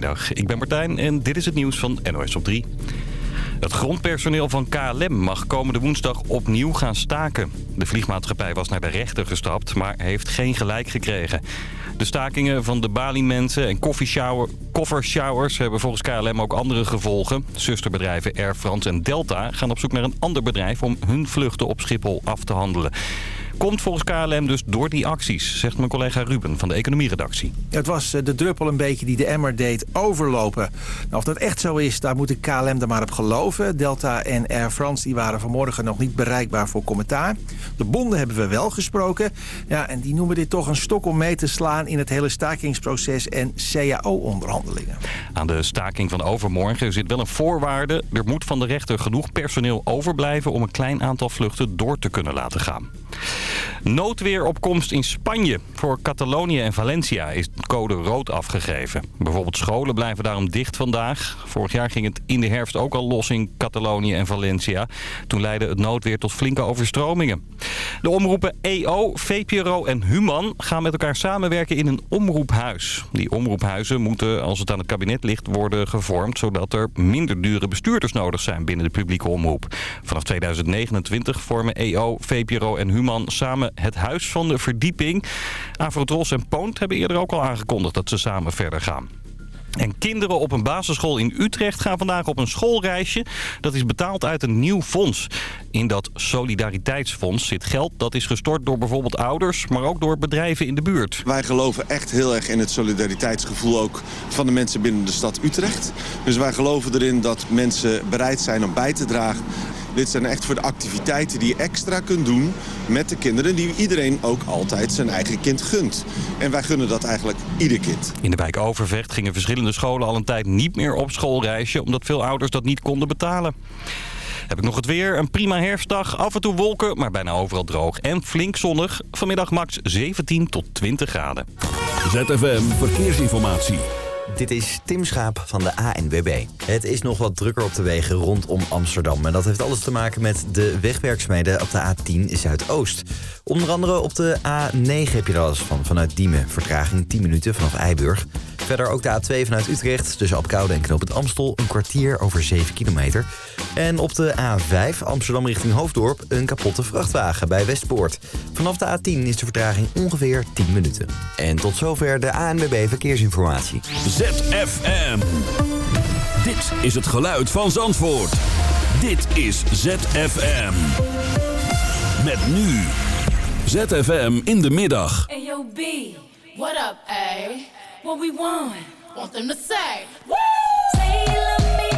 Goedemiddag, ik ben Martijn en dit is het nieuws van NOS op 3. Het grondpersoneel van KLM mag komende woensdag opnieuw gaan staken. De vliegmaatschappij was naar de rechter gestapt, maar heeft geen gelijk gekregen. De stakingen van de Bali-mensen en koffershowers hebben volgens KLM ook andere gevolgen. Zusterbedrijven Air France en Delta gaan op zoek naar een ander bedrijf om hun vluchten op Schiphol af te handelen komt volgens KLM dus door die acties, zegt mijn collega Ruben van de economieredactie. Het was eh, de druppel een beetje die de emmer deed overlopen. Nou, of dat echt zo is, daar moet ik KLM er maar op geloven. Delta en Air France die waren vanmorgen nog niet bereikbaar voor commentaar. De bonden hebben we wel gesproken. Ja, en die noemen dit toch een stok om mee te slaan in het hele stakingsproces en CAO-onderhandelingen. Aan de staking van overmorgen zit wel een voorwaarde. Er moet van de rechter genoeg personeel overblijven om een klein aantal vluchten door te kunnen laten gaan. Noodweeropkomst in Spanje. Voor Catalonië en Valencia is code rood afgegeven. Bijvoorbeeld scholen blijven daarom dicht vandaag. Vorig jaar ging het in de herfst ook al los in Catalonië en Valencia. Toen leidde het noodweer tot flinke overstromingen. De omroepen EO, VPRO en Human gaan met elkaar samenwerken in een omroephuis. Die omroephuizen moeten, als het aan het kabinet ligt, worden gevormd... zodat er minder dure bestuurders nodig zijn binnen de publieke omroep. Vanaf 2029 vormen EO, VPRO en Human samen het Huis van de Verdieping. Avrotros en Poont hebben eerder ook al aangekondigd dat ze samen verder gaan. En kinderen op een basisschool in Utrecht gaan vandaag op een schoolreisje. Dat is betaald uit een nieuw fonds. In dat solidariteitsfonds zit geld dat is gestort door bijvoorbeeld ouders... maar ook door bedrijven in de buurt. Wij geloven echt heel erg in het solidariteitsgevoel ook van de mensen binnen de stad Utrecht. Dus wij geloven erin dat mensen bereid zijn om bij te dragen dit zijn echt voor de activiteiten die je extra kunt doen met de kinderen... die iedereen ook altijd zijn eigen kind gunt. En wij gunnen dat eigenlijk ieder kind. In de wijk Overvecht gingen verschillende scholen al een tijd niet meer op schoolreisje... omdat veel ouders dat niet konden betalen. Heb ik nog het weer. Een prima herfstdag. Af en toe wolken, maar bijna overal droog. En flink zonnig. Vanmiddag max 17 tot 20 graden. ZFM Verkeersinformatie. Dit is Tim Schaap van de ANWB. Het is nog wat drukker op de wegen rondom Amsterdam. En dat heeft alles te maken met de wegwerkzaamheden op de A10 Zuidoost. Onder andere op de A9 heb je er alles van. Vanuit Diemen, vertraging 10 minuten vanaf Eiburg. Verder ook de A2 vanuit Utrecht tussen Apkoude en Knoop het Amstel... een kwartier over 7 kilometer. En op de A5 Amsterdam richting Hoofddorp een kapotte vrachtwagen bij Westpoort. Vanaf de A10 is de vertraging ongeveer 10 minuten. En tot zover de ANWB Verkeersinformatie. ZFM. Dit is het geluid van Zandvoort. Dit is ZFM. Met nu. ZFM in de middag. Hey yo B, what up A? What we want? Want them to say. Woo! Say you love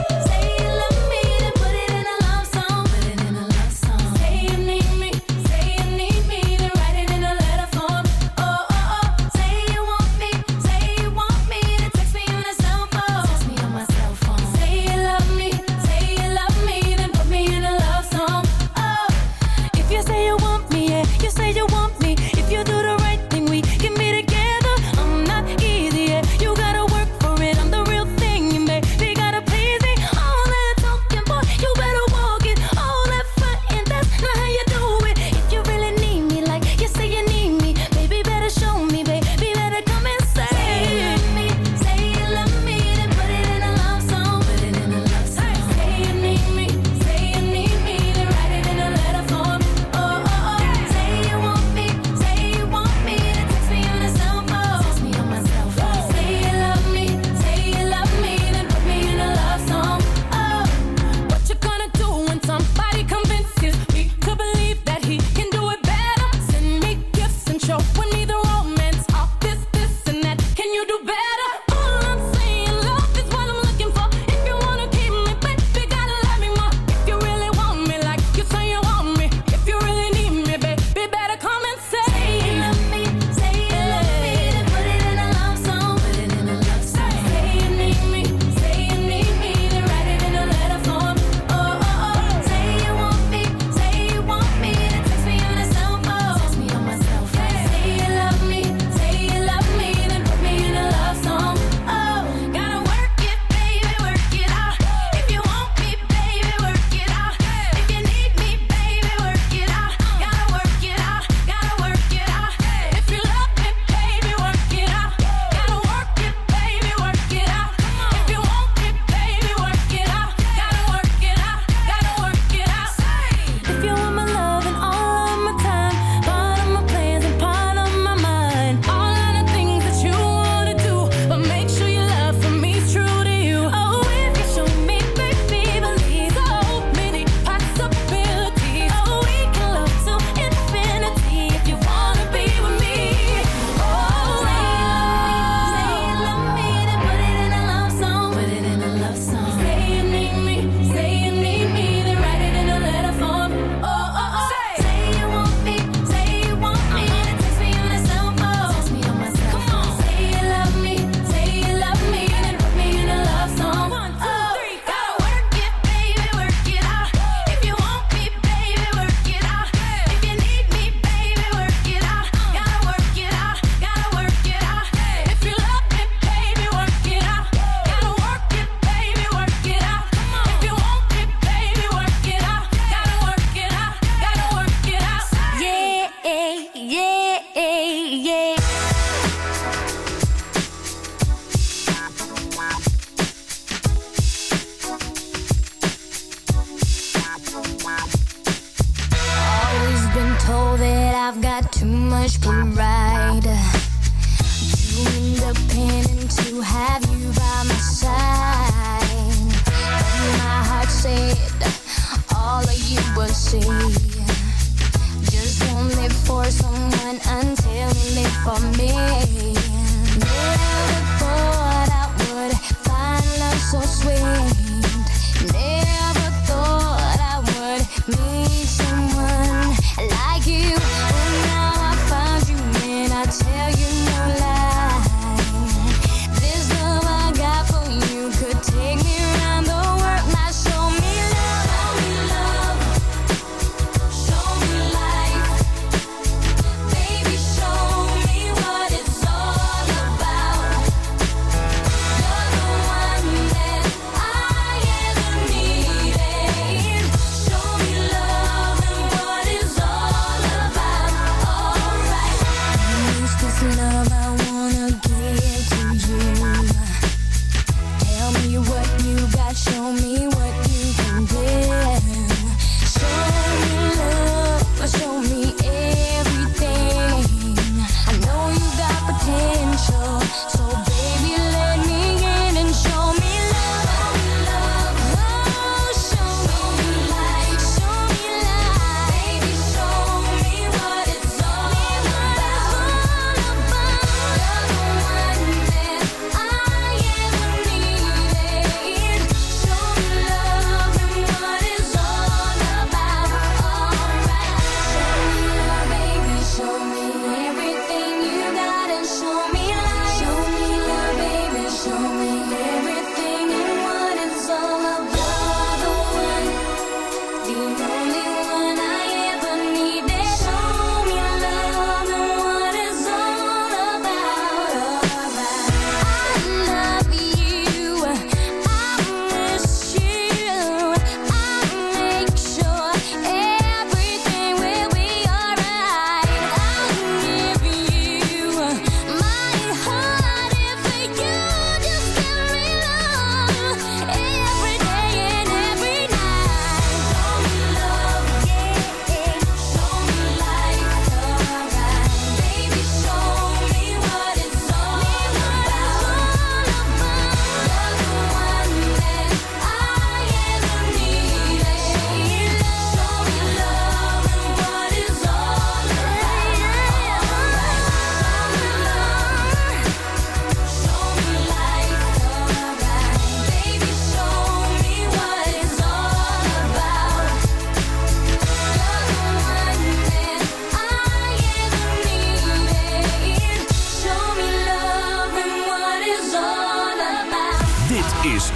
show me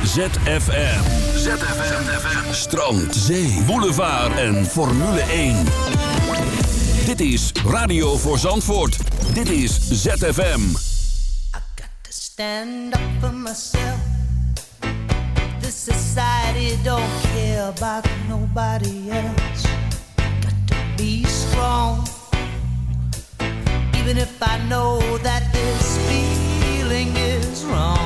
ZFM. ZFM. Strand, zee, boulevard en Formule 1. Dit is Radio voor Zandvoort. Dit is ZFM. I got to stand up for myself. This society don't care about nobody else. Got to be strong. Even if I know that this feeling is wrong.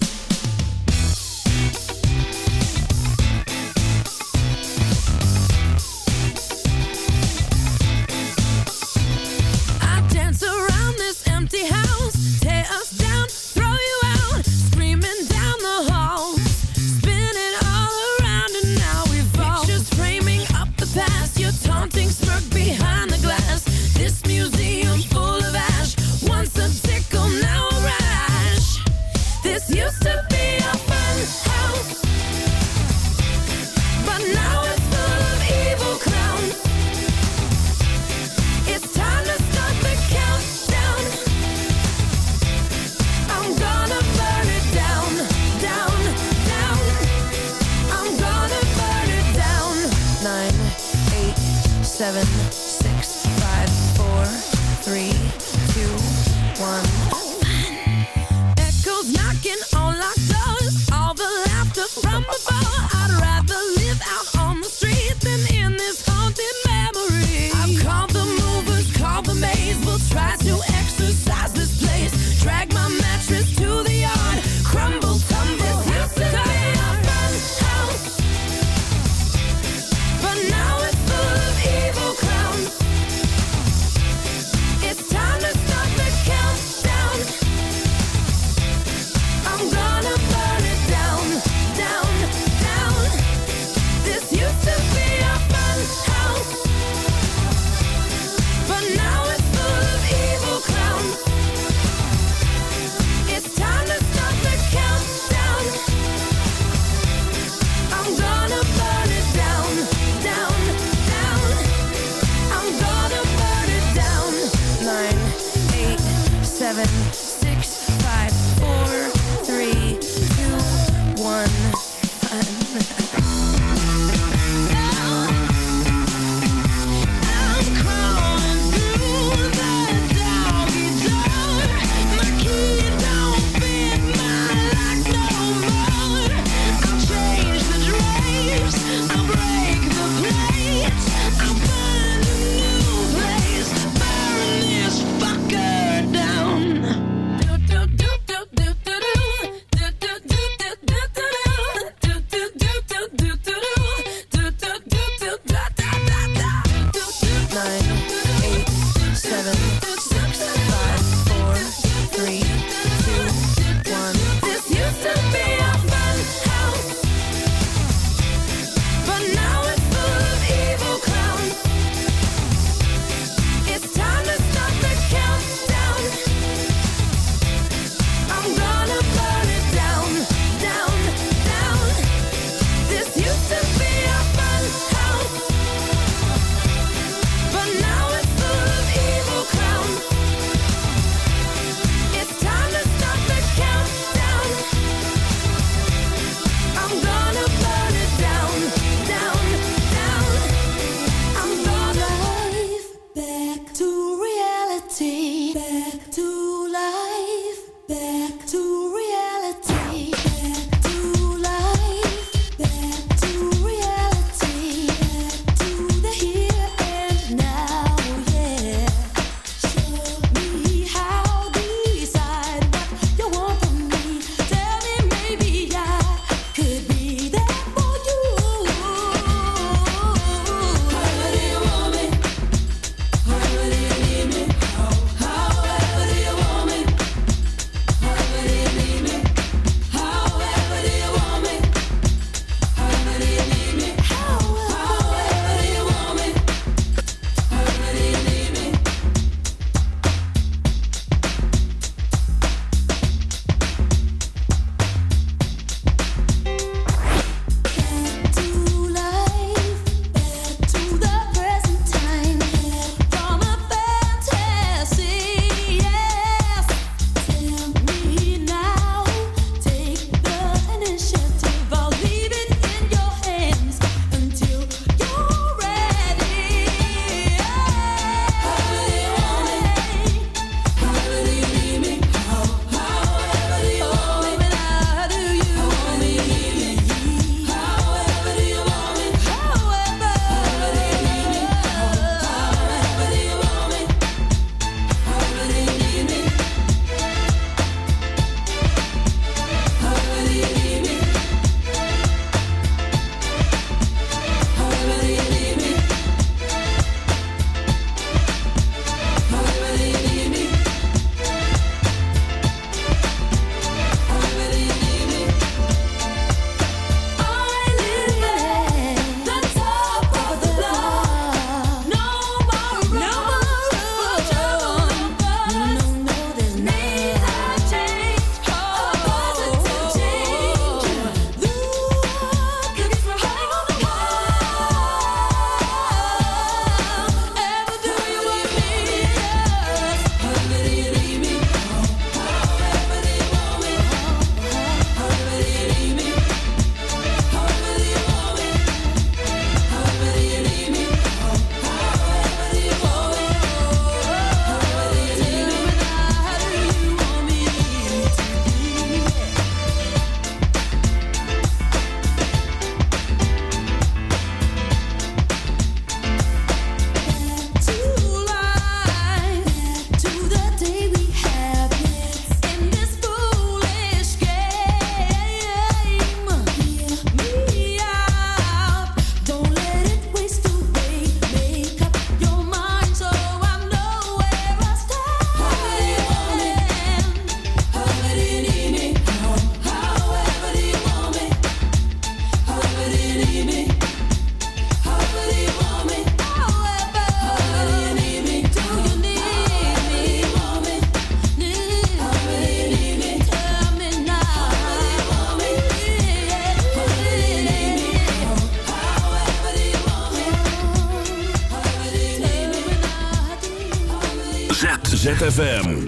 ZFM.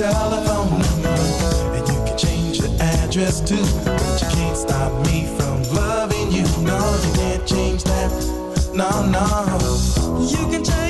Telephone number, and you can change your address too. But you can't stop me from loving you. No, you can't change that. No, no. You can change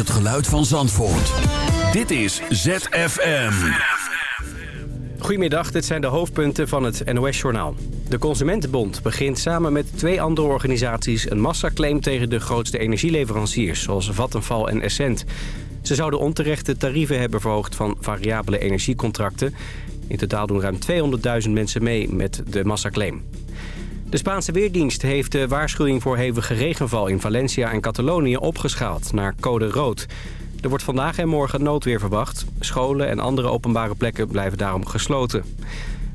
het geluid van Zandvoort. Dit is ZFM. Goedemiddag, dit zijn de hoofdpunten van het NOS-journaal. De Consumentenbond begint samen met twee andere organisaties... een massaclaim tegen de grootste energieleveranciers... zoals Vattenfall en Essent. Ze zouden onterechte tarieven hebben verhoogd van variabele energiecontracten. In totaal doen ruim 200.000 mensen mee met de massaclaim. De Spaanse Weerdienst heeft de waarschuwing voor hevige regenval in Valencia en Catalonië opgeschaald naar code rood. Er wordt vandaag en morgen noodweer verwacht. Scholen en andere openbare plekken blijven daarom gesloten.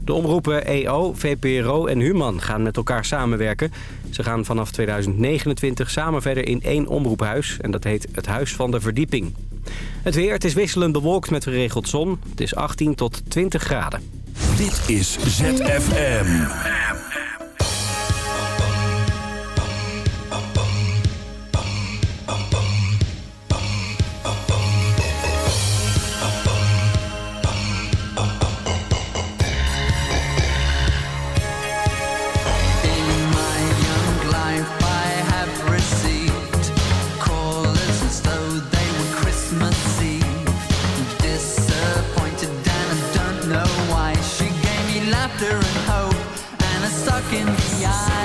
De omroepen EO, VPRO en Human gaan met elkaar samenwerken. Ze gaan vanaf 2029 samen verder in één omroephuis. En dat heet het Huis van de Verdieping. Het weer, het is wisselend bewolkt met geregeld zon. Het is 18 tot 20 graden. Dit is ZFM. In the eye.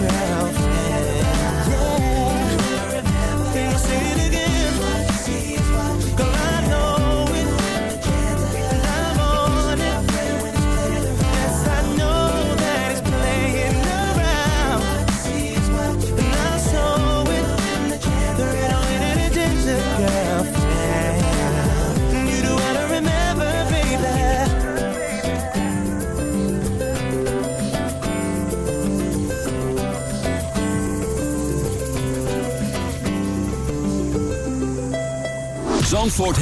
myself.